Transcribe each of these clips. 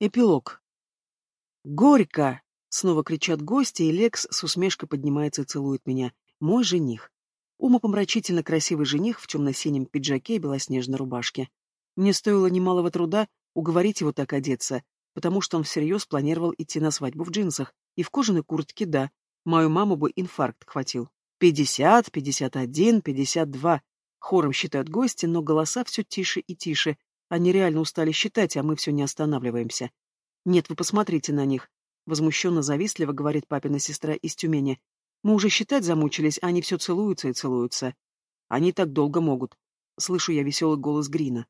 Эпилог. «Горько!» — снова кричат гости, и Лекс с усмешкой поднимается и целует меня. Мой жених. Умопомрачительно красивый жених в темно-синем пиджаке и белоснежной рубашке. Мне стоило немалого труда уговорить его так одеться, потому что он всерьез планировал идти на свадьбу в джинсах, и в кожаной куртке, да. Мою маму бы инфаркт хватил. Пятьдесят, пятьдесят один, пятьдесят два. Хором считают гости, но голоса все тише и тише, они реально устали считать, а мы все не останавливаемся. Нет, вы посмотрите на них. Возмущенно-завистливо говорит папина сестра из Тюмени. Мы уже считать замучились, а они все целуются и целуются. Они так долго могут. Слышу я веселый голос Грина.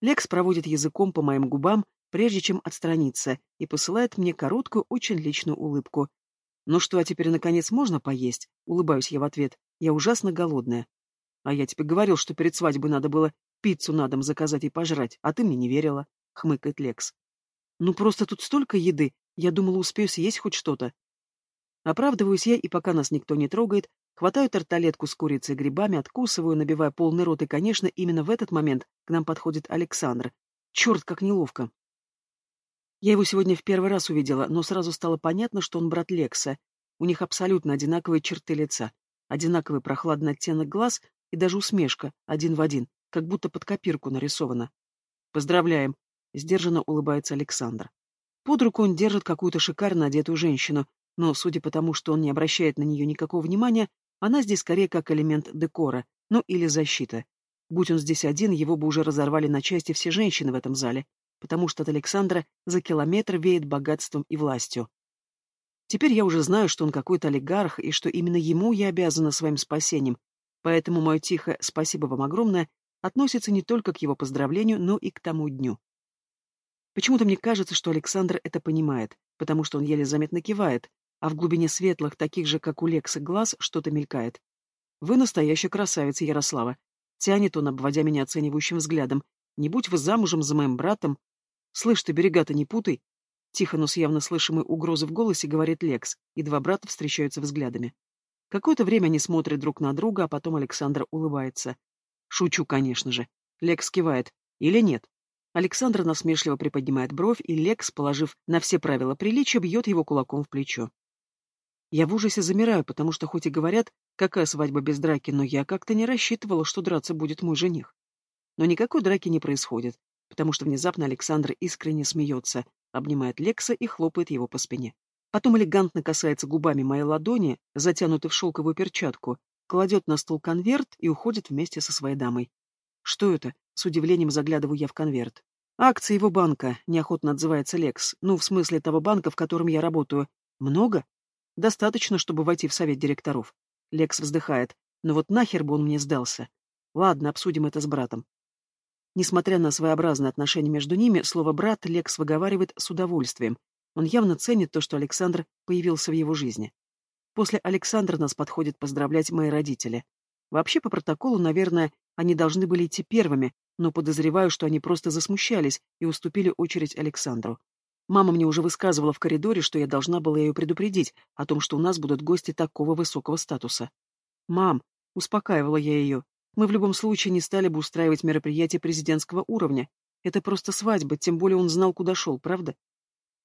Лекс проводит языком по моим губам, прежде чем отстраниться, и посылает мне короткую, очень личную улыбку. «Ну что, а теперь, наконец, можно поесть?» Улыбаюсь я в ответ. «Я ужасно голодная». «А я тебе говорил, что перед свадьбой надо было Пиццу на дом заказать и пожрать, а ты мне не верила, — хмыкает Лекс. Ну просто тут столько еды, я думала, успею съесть хоть что-то. Оправдываюсь я, и пока нас никто не трогает, хватаю тарталетку с курицей и грибами, откусываю, набивая полный рот, и, конечно, именно в этот момент к нам подходит Александр. Черт, как неловко. Я его сегодня в первый раз увидела, но сразу стало понятно, что он брат Лекса. У них абсолютно одинаковые черты лица, одинаковый прохладный оттенок глаз и даже усмешка, один в один, как будто под копирку нарисовано. «Поздравляем!» — сдержанно улыбается Александр. Под руку он держит какую-то шикарно одетую женщину, но, судя по тому, что он не обращает на нее никакого внимания, она здесь скорее как элемент декора, ну или защита. Будь он здесь один, его бы уже разорвали на части все женщины в этом зале, потому что от Александра за километр веет богатством и властью. Теперь я уже знаю, что он какой-то олигарх, и что именно ему я обязана своим спасением, поэтому мое тихое «спасибо вам огромное» относится не только к его поздравлению, но и к тому дню. Почему-то мне кажется, что Александр это понимает, потому что он еле заметно кивает, а в глубине светлых, таких же, как у Лекса, глаз что-то мелькает. «Вы настоящая красавица, Ярослава!» Тянет он, обводя меня оценивающим взглядом. «Не будь вы замужем за моим братом!» «Слышь ты, берега-то не путай!» Тихо, но с явно слышимой угрозой в голосе говорит Лекс, и два брата встречаются взглядами. Какое-то время они смотрят друг на друга, а потом Александр улыбается. Шучу, конечно же. Лекс кивает. Или нет? Александр насмешливо приподнимает бровь, и Лекс, положив на все правила приличия, бьет его кулаком в плечо. Я в ужасе замираю, потому что хоть и говорят, какая свадьба без драки, но я как-то не рассчитывала, что драться будет мой жених. Но никакой драки не происходит, потому что внезапно Александр искренне смеется, обнимает Лекса и хлопает его по спине. Потом элегантно касается губами моей ладони, затянутой в шелковую перчатку, кладет на стол конверт и уходит вместе со своей дамой. Что это? С удивлением заглядываю я в конверт. Акции его банка, неохотно отзывается Лекс. Ну, в смысле того банка, в котором я работаю. Много? Достаточно, чтобы войти в совет директоров. Лекс вздыхает. Но вот нахер бы он мне сдался. Ладно, обсудим это с братом. Несмотря на своеобразное отношение между ними, слово «брат» Лекс выговаривает с удовольствием. Он явно ценит то, что Александр появился в его жизни. После Александра нас подходят поздравлять мои родители. Вообще, по протоколу, наверное, они должны были идти первыми, но подозреваю, что они просто засмущались и уступили очередь Александру. Мама мне уже высказывала в коридоре, что я должна была ее предупредить о том, что у нас будут гости такого высокого статуса. «Мам», — успокаивала я ее, — «мы в любом случае не стали бы устраивать мероприятие президентского уровня. Это просто свадьба, тем более он знал, куда шел, правда?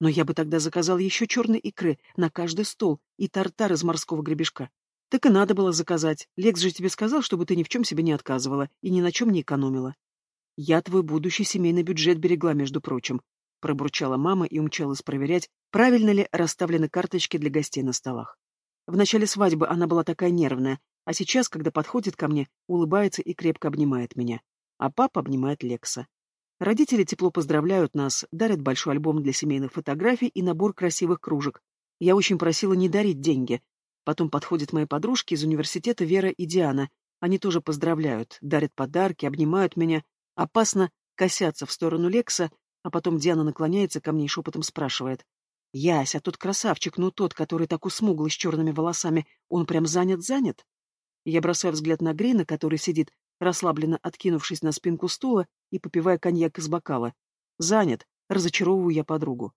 Но я бы тогда заказал еще черной икры на каждый стол и тартар из морского гребешка. Так и надо было заказать. Лекс же тебе сказал, чтобы ты ни в чем себе не отказывала и ни на чем не экономила. Я твой будущий семейный бюджет берегла, между прочим, пробурчала мама и умчалась проверять, правильно ли расставлены карточки для гостей на столах. В начале свадьбы она была такая нервная, а сейчас, когда подходит ко мне, улыбается и крепко обнимает меня. А папа обнимает Лекса. Родители тепло поздравляют нас, дарят большой альбом для семейных фотографий и набор красивых кружек. Я очень просила не дарить деньги. Потом подходят мои подружки из университета Вера и Диана. Они тоже поздравляют, дарят подарки, обнимают меня. Опасно косятся в сторону Лекса, а потом Диана наклоняется ко мне и шепотом спрашивает. «Ясь, а тот красавчик, ну тот, который так усмуглый с черными волосами, он прям занят-занят?» Я бросаю взгляд на Грина, который сидит расслабленно откинувшись на спинку стула и попивая коньяк из бокала. Занят, разочаровываю я подругу.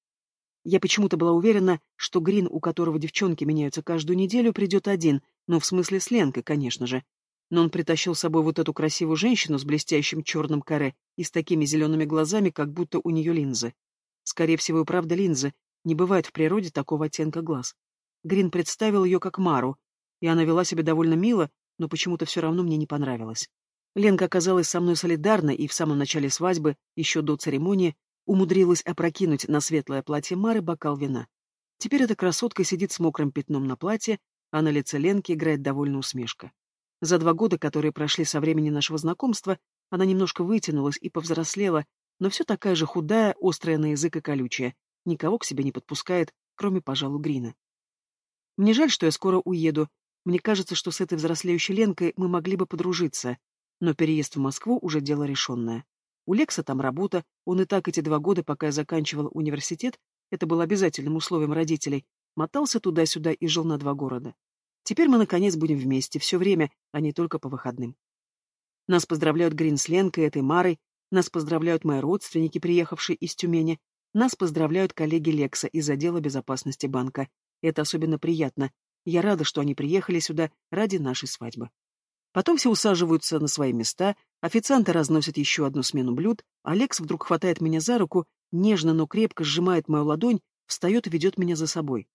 Я почему-то была уверена, что Грин, у которого девчонки меняются каждую неделю, придет один, ну, в смысле с Ленкой, конечно же. Но он притащил с собой вот эту красивую женщину с блестящим черным каре и с такими зелеными глазами, как будто у нее линзы. Скорее всего, и правда линзы. Не бывает в природе такого оттенка глаз. Грин представил ее как Мару, и она вела себя довольно мило, но почему-то все равно мне не понравилось. Ленка оказалась со мной солидарна и в самом начале свадьбы, еще до церемонии, умудрилась опрокинуть на светлое платье Мары бокал вина. Теперь эта красотка сидит с мокрым пятном на платье, а на лице Ленки играет довольно усмешка. За два года, которые прошли со времени нашего знакомства, она немножко вытянулась и повзрослела, но все такая же худая, острая на язык и колючая, никого к себе не подпускает, кроме, пожалуй, Грина. Мне жаль, что я скоро уеду. Мне кажется, что с этой взрослеющей Ленкой мы могли бы подружиться, но переезд в Москву уже дело решенное. У Лекса там работа, он и так эти два года, пока я заканчивал университет, это было обязательным условием родителей, мотался туда-сюда и жил на два города. Теперь мы, наконец, будем вместе, все время, а не только по выходным. Нас поздравляют Грин с Ленкой, этой Марой, нас поздравляют мои родственники, приехавшие из Тюмени, нас поздравляют коллеги Лекса из отдела безопасности банка. Это особенно приятно. Я рада, что они приехали сюда ради нашей свадьбы. Потом все усаживаются на свои места, официанты разносят еще одну смену блюд, Алекс вдруг хватает меня за руку, нежно, но крепко сжимает мою ладонь, встает и ведет меня за собой.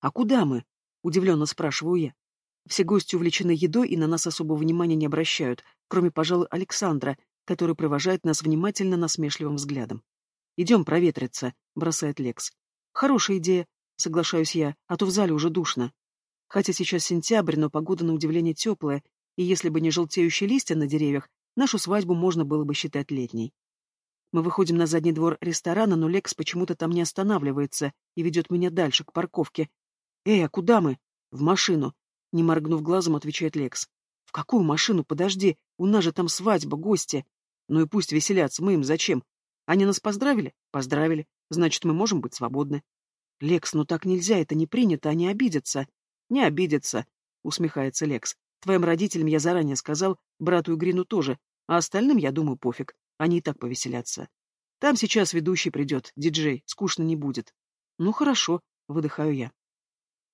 «А куда мы?» — удивленно спрашиваю я. Все гости увлечены едой и на нас особого внимания не обращают, кроме, пожалуй, Александра, который провожает нас внимательно насмешливым взглядом. «Идем проветриться», — бросает Лекс. «Хорошая идея», — соглашаюсь я, а то в зале уже душно. Хотя сейчас сентябрь, но погода на удивление теплая, и если бы не желтеющие листья на деревьях, нашу свадьбу можно было бы считать летней. Мы выходим на задний двор ресторана, но Лекс почему-то там не останавливается и ведет меня дальше, к парковке. «Эй, а куда мы?» «В машину», — не моргнув глазом, отвечает Лекс. «В какую машину? Подожди, у нас же там свадьба, гости». «Ну и пусть веселятся, мы им зачем? Они нас поздравили? Поздравили. Значит, мы можем быть свободны». «Лекс, ну так нельзя, это не принято, они обидятся». «Не обидятся», — усмехается Лекс. Твоим родителям я заранее сказал, брату и Грину тоже, а остальным, я думаю, пофиг. Они и так повеселятся. Там сейчас ведущий придет, диджей, скучно не будет. Ну хорошо, выдыхаю я.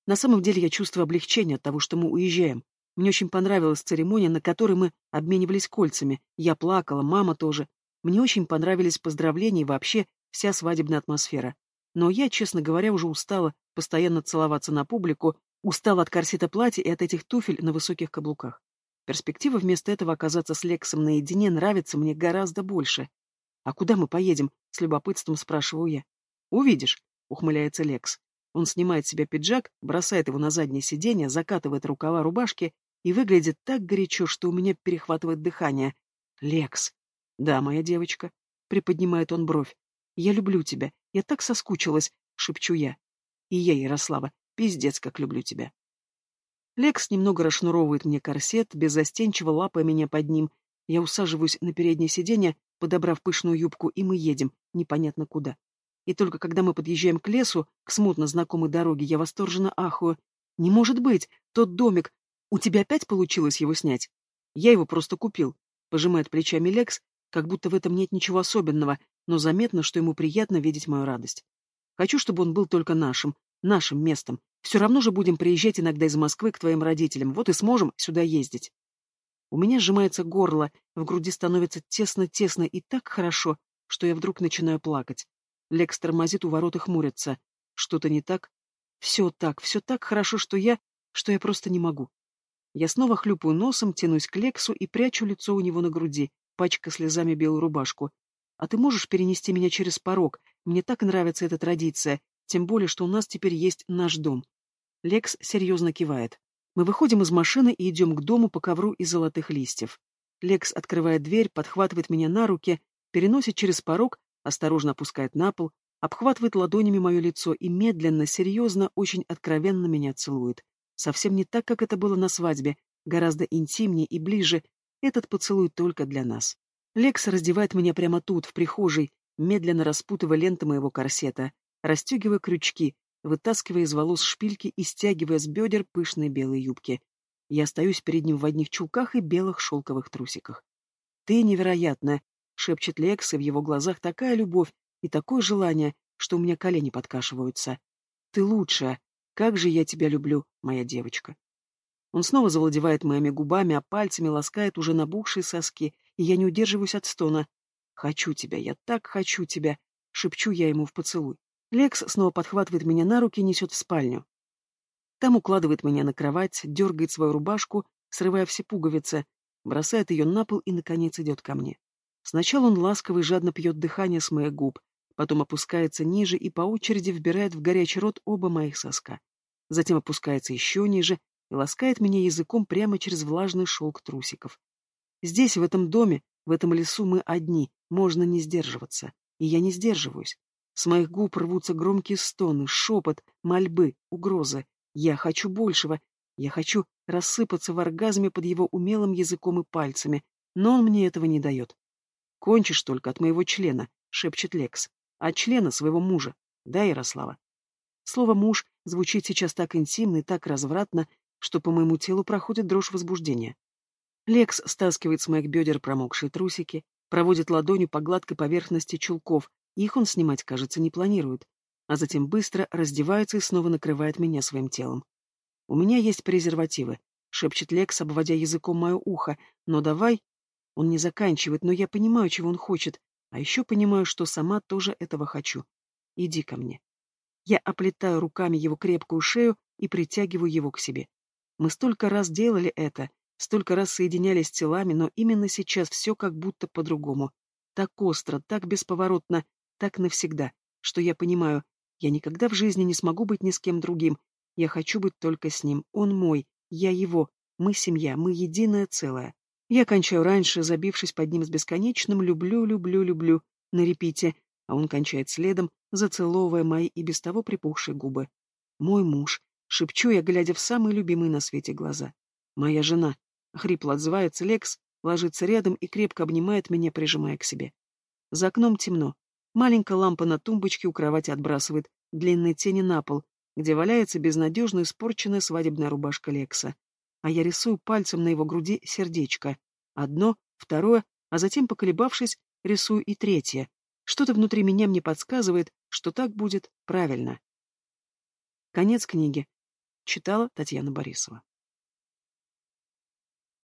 На самом деле я чувствую облегчение от того, что мы уезжаем. Мне очень понравилась церемония, на которой мы обменивались кольцами. Я плакала, мама тоже. Мне очень понравились поздравления и вообще вся свадебная атмосфера. Но я, честно говоря, уже устала постоянно целоваться на публику, Устал от корсета платья и от этих туфель на высоких каблуках. Перспектива вместо этого оказаться с Лексом наедине нравится мне гораздо больше. «А куда мы поедем?» — с любопытством спрашиваю я. «Увидишь», — ухмыляется Лекс. Он снимает себе пиджак, бросает его на заднее сиденье, закатывает рукава рубашки и выглядит так горячо, что у меня перехватывает дыхание. «Лекс!» «Да, моя девочка», — приподнимает он бровь. «Я люблю тебя. Я так соскучилась», — шепчу я. «И я, Ярослава, Пиздец, как люблю тебя. Лекс немного расшнуровывает мне корсет, беззастенчиво лапая меня под ним. Я усаживаюсь на переднее сиденье, подобрав пышную юбку, и мы едем, непонятно куда. И только когда мы подъезжаем к лесу, к смутно знакомой дороге, я восторженно ахую. «Не может быть! Тот домик! У тебя опять получилось его снять?» «Я его просто купил», — пожимает плечами Лекс, как будто в этом нет ничего особенного, но заметно, что ему приятно видеть мою радость. Хочу, чтобы он был только нашим, нашим местом. Все равно же будем приезжать иногда из Москвы к твоим родителям, вот и сможем сюда ездить. У меня сжимается горло, в груди становится тесно-тесно и так хорошо, что я вдруг начинаю плакать. Лекс тормозит у ворот и хмурится. Что-то не так? Все так, все так хорошо, что я... что я просто не могу. Я снова хлюпаю носом, тянусь к Лексу и прячу лицо у него на груди, пачка слезами белую рубашку. А ты можешь перенести меня через порог? Мне так нравится эта традиция. Тем более, что у нас теперь есть наш дом. Лекс серьезно кивает. Мы выходим из машины и идем к дому по ковру из золотых листьев. Лекс открывает дверь, подхватывает меня на руки, переносит через порог, осторожно опускает на пол, обхватывает ладонями мое лицо и медленно, серьезно, очень откровенно меня целует. Совсем не так, как это было на свадьбе, гораздо интимнее и ближе. Этот поцелуй только для нас. Лекс раздевает меня прямо тут, в прихожей, медленно распутывая ленты моего корсета расстегивая крючки, вытаскивая из волос шпильки и стягивая с бедер пышные белые юбки. Я остаюсь перед ним в одних чулках и белых шелковых трусиках. «Ты невероятная!» — шепчет Лекс, и в его глазах такая любовь и такое желание, что у меня колени подкашиваются. «Ты лучшая! Как же я тебя люблю, моя девочка!» Он снова завладевает моими губами, а пальцами ласкает уже набухшие соски, и я не удерживаюсь от стона. «Хочу тебя, я так хочу тебя!» шепчу я ему в поцелуй. Лекс снова подхватывает меня на руки и несет в спальню. Там укладывает меня на кровать, дергает свою рубашку, срывая все пуговицы, бросает ее на пол и, наконец, идет ко мне. Сначала он ласково и жадно пьет дыхание с моих губ, потом опускается ниже и по очереди вбирает в горячий рот оба моих соска. Затем опускается еще ниже и ласкает меня языком прямо через влажный шелк трусиков. Здесь, в этом доме, в этом лесу мы одни, можно не сдерживаться. И я не сдерживаюсь. С моих губ рвутся громкие стоны, шепот, мольбы, угрозы. Я хочу большего. Я хочу рассыпаться в оргазме под его умелым языком и пальцами, но он мне этого не дает. «Кончишь только от моего члена», — шепчет Лекс. «От члена своего мужа. Да, Ярослава?» Слово «муж» звучит сейчас так интимно и так развратно, что по моему телу проходит дрожь возбуждения. Лекс стаскивает с моих бедер промокшие трусики, проводит ладонью по гладкой поверхности чулков, их он снимать, кажется, не планирует, а затем быстро раздевается и снова накрывает меня своим телом. «У меня есть презервативы», — шепчет Лекс, обводя языком мое ухо, «но давай...» Он не заканчивает, но я понимаю, чего он хочет, а еще понимаю, что сама тоже этого хочу. Иди ко мне. Я оплетаю руками его крепкую шею и притягиваю его к себе. Мы столько раз делали это, Столько раз соединялись телами, но именно сейчас все как будто по-другому. Так остро, так бесповоротно, так навсегда, что я понимаю, я никогда в жизни не смогу быть ни с кем другим. Я хочу быть только с ним. Он мой, я его. Мы семья, мы единое целое. Я кончаю раньше, забившись под ним с бесконечным «люблю, люблю, люблю» на репите, а он кончает следом, зацеловывая мои и без того припухшие губы. «Мой муж», — шепчу я, глядя в самые любимые на свете глаза. «Моя жена», Хрипло отзывается Лекс, ложится рядом и крепко обнимает меня, прижимая к себе. За окном темно. Маленькая лампа на тумбочке у кровати отбрасывает длинные тени на пол, где валяется безнадежно испорченная свадебная рубашка Лекса. А я рисую пальцем на его груди сердечко. Одно, второе, а затем, поколебавшись, рисую и третье. Что-то внутри меня мне подсказывает, что так будет правильно. Конец книги. Читала Татьяна Борисова.